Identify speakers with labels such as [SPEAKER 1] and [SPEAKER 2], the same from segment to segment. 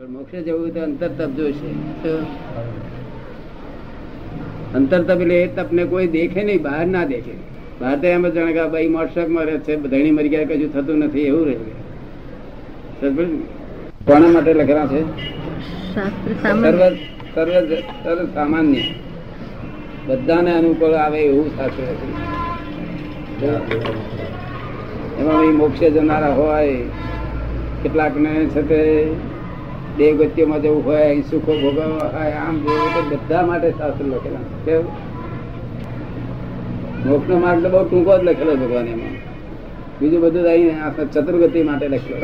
[SPEAKER 1] પણ મોક્ષે જવું તો અંતર તપ જોઈશે. અંતર તપ એટલે એ તપને કોઈ દેખે નહીં બહાર ના દેખે. બહાર તો એમ જાણે કે ભાઈ મોટરસાઇકલ રહે છે ધણી મરી ગયા કશું થતું નથી એવું રહે છે? કોના માટે લખેલા છે? સર્વ
[SPEAKER 2] સામાન્ય.
[SPEAKER 1] સર્વ સર્વ સામાન્ય. બધાને અનુકૂળ આવે એવું શાસ્ત્ર છે એમાં મોક્ષે જનારા હોય કેટલાકને છે તે દેહ ગતિઓમાં જવું હોય સુખો ભોગવવા હોય આમ જેવું તો બધા માટે શાસ્ત્ર લખેલા. કેવું? મોક્ષનો માર્ગ તો બહુ ટૂંકો જ લખેલો ભગવાન એમાં. બીજું બધું અહીં ચતુર્ગતિ માટે લખેલો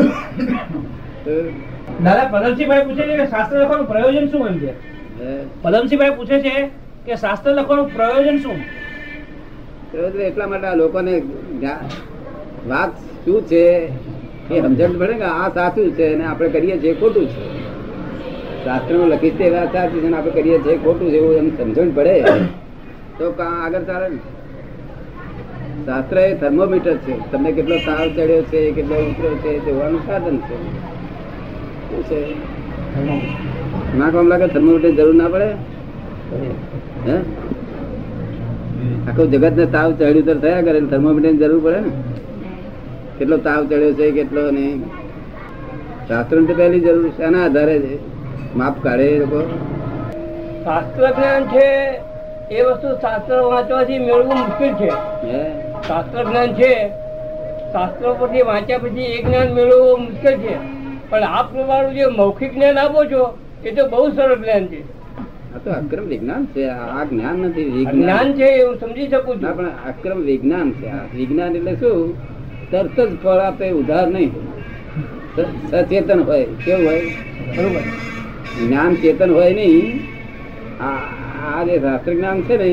[SPEAKER 3] દાદા પદમસિંહભાઈ પૂછે છે કે શાસ્ત્ર લખવાનું પ્રયોજન શું એમ છે પદમસિંહભાઈ પૂછે છે કે શાસ્ત્ર લખવાનું પ્રયોજન શું?
[SPEAKER 1] એટલે એટલા માટે આ લોકોને વાત શું છે? એ સમજણ પડે કે આ સાચું છે અને આપણે કરીએ છીએ ખોટું છે. શાસ્ત્રમાં લખી છે એવા સાચું છે આપણે કરીએ છીએ ખોટું છે એવું એમ સમજણ પડે. તો કાં આગળ ચાલે ને. શાસ્ત્ર એ થર્મોમીટર છે. તમને કેટલો તાવ ચડ્યો છે, કેટલો ઉતર્યો છે જોવાનું સાધન છે. શું છે? ના કામ લાગે થર્મોમીટર જરૂર ના પડે? હે? આખું જગત ને તાવ ચડ્યું તો થયા કરે થર્મોમીટર જરૂર પડે ને? કેટલો તાવ ચડ્યો છે કેટલો નહીં. શાસ્ત્ર તો પહેલી જરૂર છે એના આધારે છે. માપ કાઢે એ લોકો.
[SPEAKER 3] શાસ્ત્ર જ્ઞાન છે એ વસ્તુ શાસ્ત્ર વાંચવાથી મેળવવું મુશ્કેલ છે. શાસ્ત્ર જ્ઞાન છે શાસ્ત્રો પરથી વાંચ્યા પછી એ જ્ઞાન મેળવવું મુશ્કેલ છે. પણ આપ પ્રમાણું જે મૌખિક જ્ઞાન આપો છો એ તો બહુ સરળ જ્ઞાન છે.
[SPEAKER 1] આ તો અક્રમ વિજ્ઞાન છે આ જ્ઞાન નથી વિજ્ઞાન.
[SPEAKER 3] જ્ઞાન છે એ હું સમજી શકું છું.
[SPEAKER 1] પણ અક્રમ વિજ્ઞાન છે આ વિજ્ઞાન એટલે શું? તરત જ ફળ આપે ઉધાર નહીં સચેતન હોય કેવું હોય?
[SPEAKER 3] બરોબર.
[SPEAKER 1] જ્ઞાન ચેતન હોય નહીં. આ આ જે શાસ્ત્ર જ્ઞાન છે ને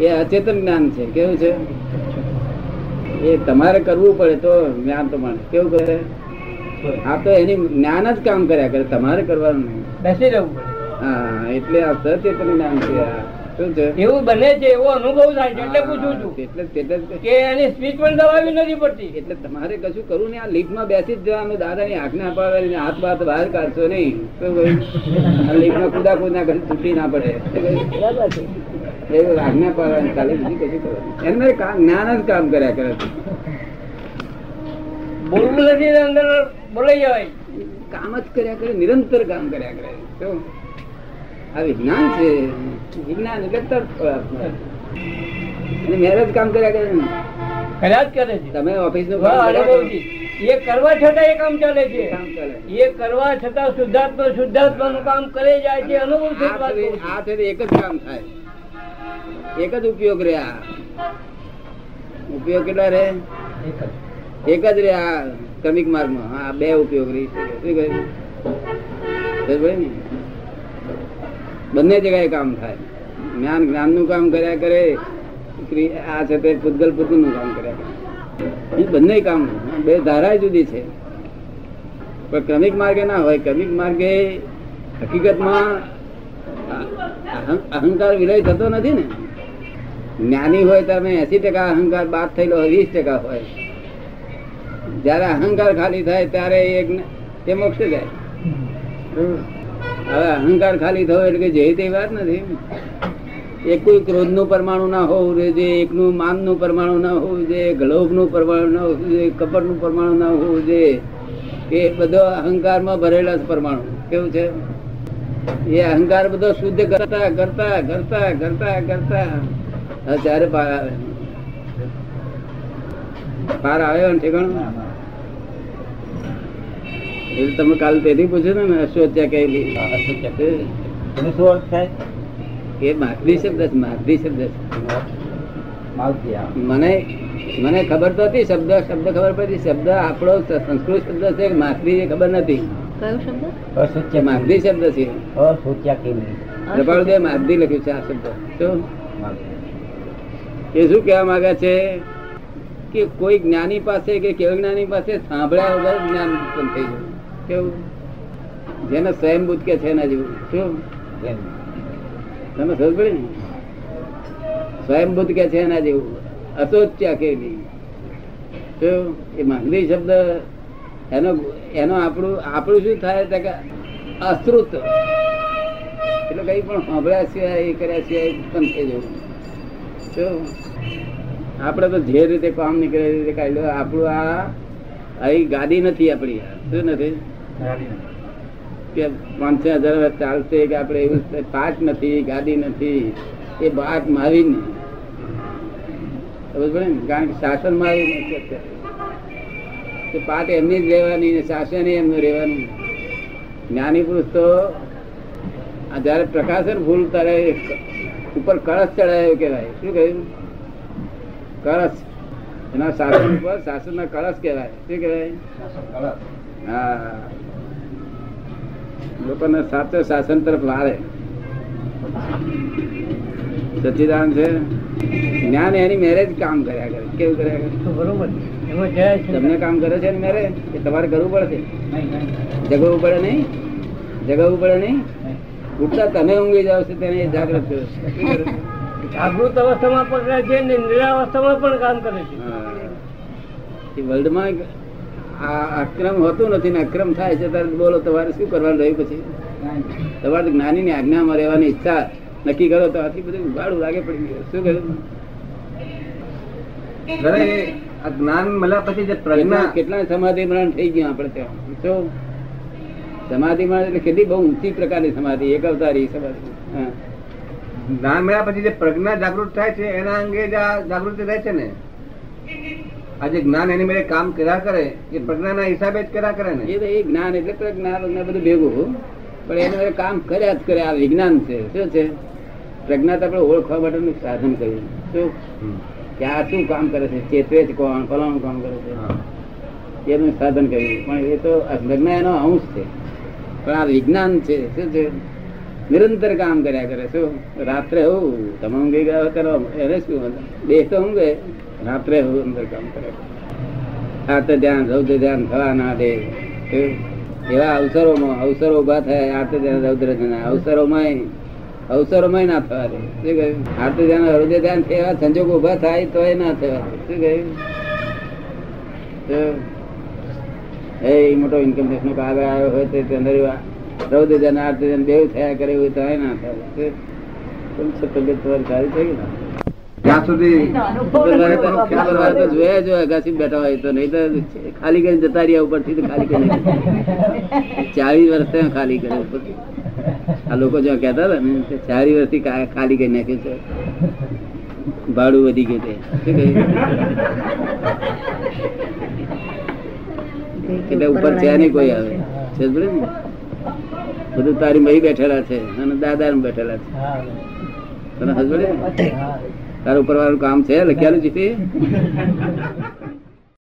[SPEAKER 1] એ અચેતન જ્ઞાન છે. કેવું છે? એ તમારે કરવું પડે તો જ્ઞાન પ્રમાણે કેવું કરે આ તો એની જ્ઞાન જ કામ કર્યા કરે. તમારે કરવાનું નહીં.
[SPEAKER 3] બેસી રહેવું પડે.
[SPEAKER 1] હા એટલે આ સચેતન જ્ઞાન છે આ.
[SPEAKER 3] એવું બને છે એવો અનુભવ થાય છે એટલે પૂછું છું.
[SPEAKER 1] એટલે એટલે
[SPEAKER 3] કે એની સ્પીચ પણ દબાવી નથી પડતી.
[SPEAKER 1] એટલે તમારે કશું કરવું નહીં આ લીફમાં બેસી જ જવાનું દાદાની આજ્ઞા પાડવાની હાથ બાથ બહાર કાઢશો નહીં? આ કુદા કુદા કરી છૂટી ના પડે. એ આજ્ઞા પાડવાની ખાલી બીજી કશું કરવાનું એને કામ જ્ઞાન જ કામ કર્યા કરે.
[SPEAKER 3] બોલવું નથી અંદર બોલાઈ જવાય.
[SPEAKER 1] કામ જ કર્યા કરે નિરંતર કામ કર્યા કરે? આ વિજ્ઞાન છે. વિજ્ઞાન એટલે અને મેરેજ કામ કર્યા કરે ને.
[SPEAKER 3] કર્યા જ કરે છે.
[SPEAKER 1] તમે
[SPEAKER 3] ઓફિસનું એ કરવા છતાં એ કામ ચાલે છે. એ કરવા છતાં શુદ્ધાત્મા નું કામ કરે જાય છે. અનુભવ
[SPEAKER 1] આ છે એક જ કામ થાય. એક જ ઉપયોગ રહ્યા. ઉપયોગ કેટલા રે એક જ. રે આ ક્રમિક માર્ગમાં. હા બે ઉપયોગ રહી છે શું કહ્યું? બંને જગ્યાએ કામ થાય. જ્ઞાન જ્ઞાનનું કામ કર્યા કરે આ છે તે પૂતગલ પૂતગલનું કામ કર્યા કરે. બંને કામ બે ધારા જુદી છે. પણ ક્રમિક માર્ગે ના હોય. ક્રમિક માર્ગે હકીકતમાં અહં- અહંકાર વિલય થતો નથી ને. જ્ઞાની હોય તમે એસી ટકા અહંકાર બાદ થયેલો હોય, વીસ ટકા હોય. જયારે અહંકાર ખાલી થાય, ત્યારે એ મોક્ષ જાય. હવે અહંકાર ખાલી થયો એટલે કે જે તે વાત નથી. એક કોઈ ક્રોધનું પરમાણુ ના હોવું જોઈએ એકનું માનનું પરમાણુ ના હોવું જોઈએ ગલોભનું પરમાણુ ના હોવું જોઈએ કપટનું પરમાણુ ના હોવું જોઈએ. એ બધો અહંકારમાં ભરેલા પરમાણુ. કેવું છે? એ અહંકાર બધો શુદ્ધ કરતા કરતા કરતા કરતા કરતા. ત્યારે પાર આવે. પાર આવ્યો ને ઠેકાણું? એટલે તમે કાલ તેથી પૂછ્યું ને અશ્વત્યા કહેલી
[SPEAKER 4] તમે શું અર્થ થાય?
[SPEAKER 1] એ માધવી શબ્દ છે માગધી શબ્દ મને મને ખબર તો હતી શબ્દ શબ્દ ખબર પડી. શબ્દ આપણો સંસ્કૃત શબ્દ છે માધવી એ ખબર નથી.
[SPEAKER 2] કયો શબ્દ?
[SPEAKER 4] અસત્ય
[SPEAKER 1] માગધી શબ્દ છે.
[SPEAKER 4] અસોચ્યા કેવી
[SPEAKER 1] કૃપાળુદેવ માધવી લખ્યું છે આ શબ્દ. શું?
[SPEAKER 4] માવતી.
[SPEAKER 1] એ શું કહેવા માંગે છે? કે કોઈ જ્ઞાની પાસે કે કેવળ જ્ઞાની પાસે સાંભળ્યા વગર જ્ઞાન ઉત્પન્ન થઈ જાય. કેવું? જેને સ્વયંભૂત કે છે એના જેવું. શું? તમે સમજ પડે ને? સ્વયંભૂત કે છે એના જેવું. અસોચ્યા કેવી શું? એ માંગલી શબ્દ એનો એનો આપણું આપણું શું થાય? તો કે અશ્રુત. એટલે કઈ પણ સાંભળ્યા સિવાય એ કર્યા સિવાય ઉત્પન્ન થઈ જવું શું? આપણે તો જે રીતે કામ નીકળે રીતે કાઢ્યું આપણું આ અહીં ગાદી નથી આપણી. શું નથી? કે પાંચસો હજાર વર્ષ ચાલશે કે આપણે એવું પાક નથી ગાડી નથી. એ બાટ મારી ને? કારણ કે શાસન મારી નથી અત્યારે એમની જ રહેવાની ને શાસન એમનું રહેવાનું. જ્ઞાની પુરુષ તો જયારે પ્રકાશન ભૂલ ત્યારે ઉપર કળશ ચડાયો કેવાય શું કહ્યું? કળશ. એના શાસન ઉપર શાસન ના કળશ કેવાય શું કહેવાય? હા. લોકોને સાચો શાસન તરફ લાવે. સચિદાન છે જ્ઞાન એની મેરેજ કામ કર્યા કરે. કેવું કર્યા કરે?
[SPEAKER 3] બરોબર.
[SPEAKER 1] તમને કામ કરે છે ને મેરેજ કે તમારે કરવું પડશે? જગવું પડે નહીં? જગવું પડે નહીં? ઉઠતા તમે ઊંઘી જાવ છો તેને જાગૃત કરો?
[SPEAKER 3] જાગૃત અવસ્થામાં પણ રહે છે ને નિરાવસ્થામાં પણ કામ કરે છે.
[SPEAKER 1] વર્લ્ડમાં આ અક્રમ હોતું નથી ને અક્રમ થાય છે ત્યારે બોલો તમારે શું કરવાનું રહ્યું પછી? તમારે જ્ઞાની ની આજ્ઞામાં રહેવાની ઈચ્છા નક્કી કરો તો આથી બધું ઉગાડું લાગે પડી ગયું. શું
[SPEAKER 5] કર્યું આ જ્ઞાન મળ્યા પછી જે પ્રજ્ઞા
[SPEAKER 1] કેટલા સમાધિ મરણ થઈ ગયા આપણે ત્યાં? શું સમાધિ મરણ એટલે કેટલી બહુ ઊંચી પ્રકારની સમાધિ એક અવતારી સમાધિ.
[SPEAKER 5] જ્ઞાન મળ્યા પછી જે પ્રજ્ઞા જાગૃત થાય છે એના અંગે જ જાગૃતિ રહે છે ને? આ જે જ્ઞાન એની મેળે કામ કર્યા કરે એ પ્રજ્ઞાના હિસાબે જ કર્યા કરે ને.
[SPEAKER 1] એ જ્ઞાન એટલે પ્રજ્ઞા પ્રજ્ઞા બધું ભેગું પણ એને એ કામ કર્યા જ કરે આ વિજ્ઞાન છે. શું છે? પ્રજ્ઞા તો આપણે ઓળખવા માટેનું સાધન કર્યું શું? કે આ શું કામ કરે છે? ચેતવે છે કોણ ફલાણું કામ કરે છે? એનું સાધન કર્યું પણ એ તો પ્રજ્ઞા એનો અંશ છે. પણ આ વિજ્ઞાન છે. શું છે? નિરંતર કામ કર્યા કરે. શું? રાત્રે હું તમે ઊંઘી ગયા કરો એને શું દેશ તો ઊંઘે. રાત્રે અંદર કામ કરે. આ ધ્યાન રૌદ્ર ધ્યાન થવા ના દે એવા અવસરોમાં, અવસરો ઊભા થાય આર્ત ધ્યાન રૌદ્ર ધ્યાન અવસરોમાં અવસરોમાં ના થવા દે. શું કહ્યું? આર્ત ધ્યાન રૌદ્ર ધ્યાન એવા સંજોગો ઊભા થાય તો એ ના થવા શું કહ્યું? એ મોટો ઇન્કમ ટેક્સ નો કાગળ આવ્યો હોય તો તે અંદર રૌદ્ર ધ્યાન આર્ત ધ્યાન બેવ થયા કરે એવું તો ના થાય. તબિયત તમારી સારી થઈ ગઈ? ને
[SPEAKER 5] ત્યાં સુધી
[SPEAKER 1] જોયા જો અગાસી બેઠા હોય તો નહીં તો ખાલી કરીને જતા રહ્યા ઉપરથી તો ખાલી કરી ચાલીસ વર્ષ થયા ખાલી કરે આ લોકો જ્યાં કહેતા હતા ને કે ચાલીસ વર્ષથી ખાલી કરી નાખ્યું છે. ભાડું વધી ગયું છે. એટલે ઉપર છે નહીં કોઈ આવે. છે? બધું તારી મહી બેઠેલા છે અને દાદા બેઠેલા છે. તને હસબડે તારા ઉપર વાળું કામ છે લખ્યાલું છે?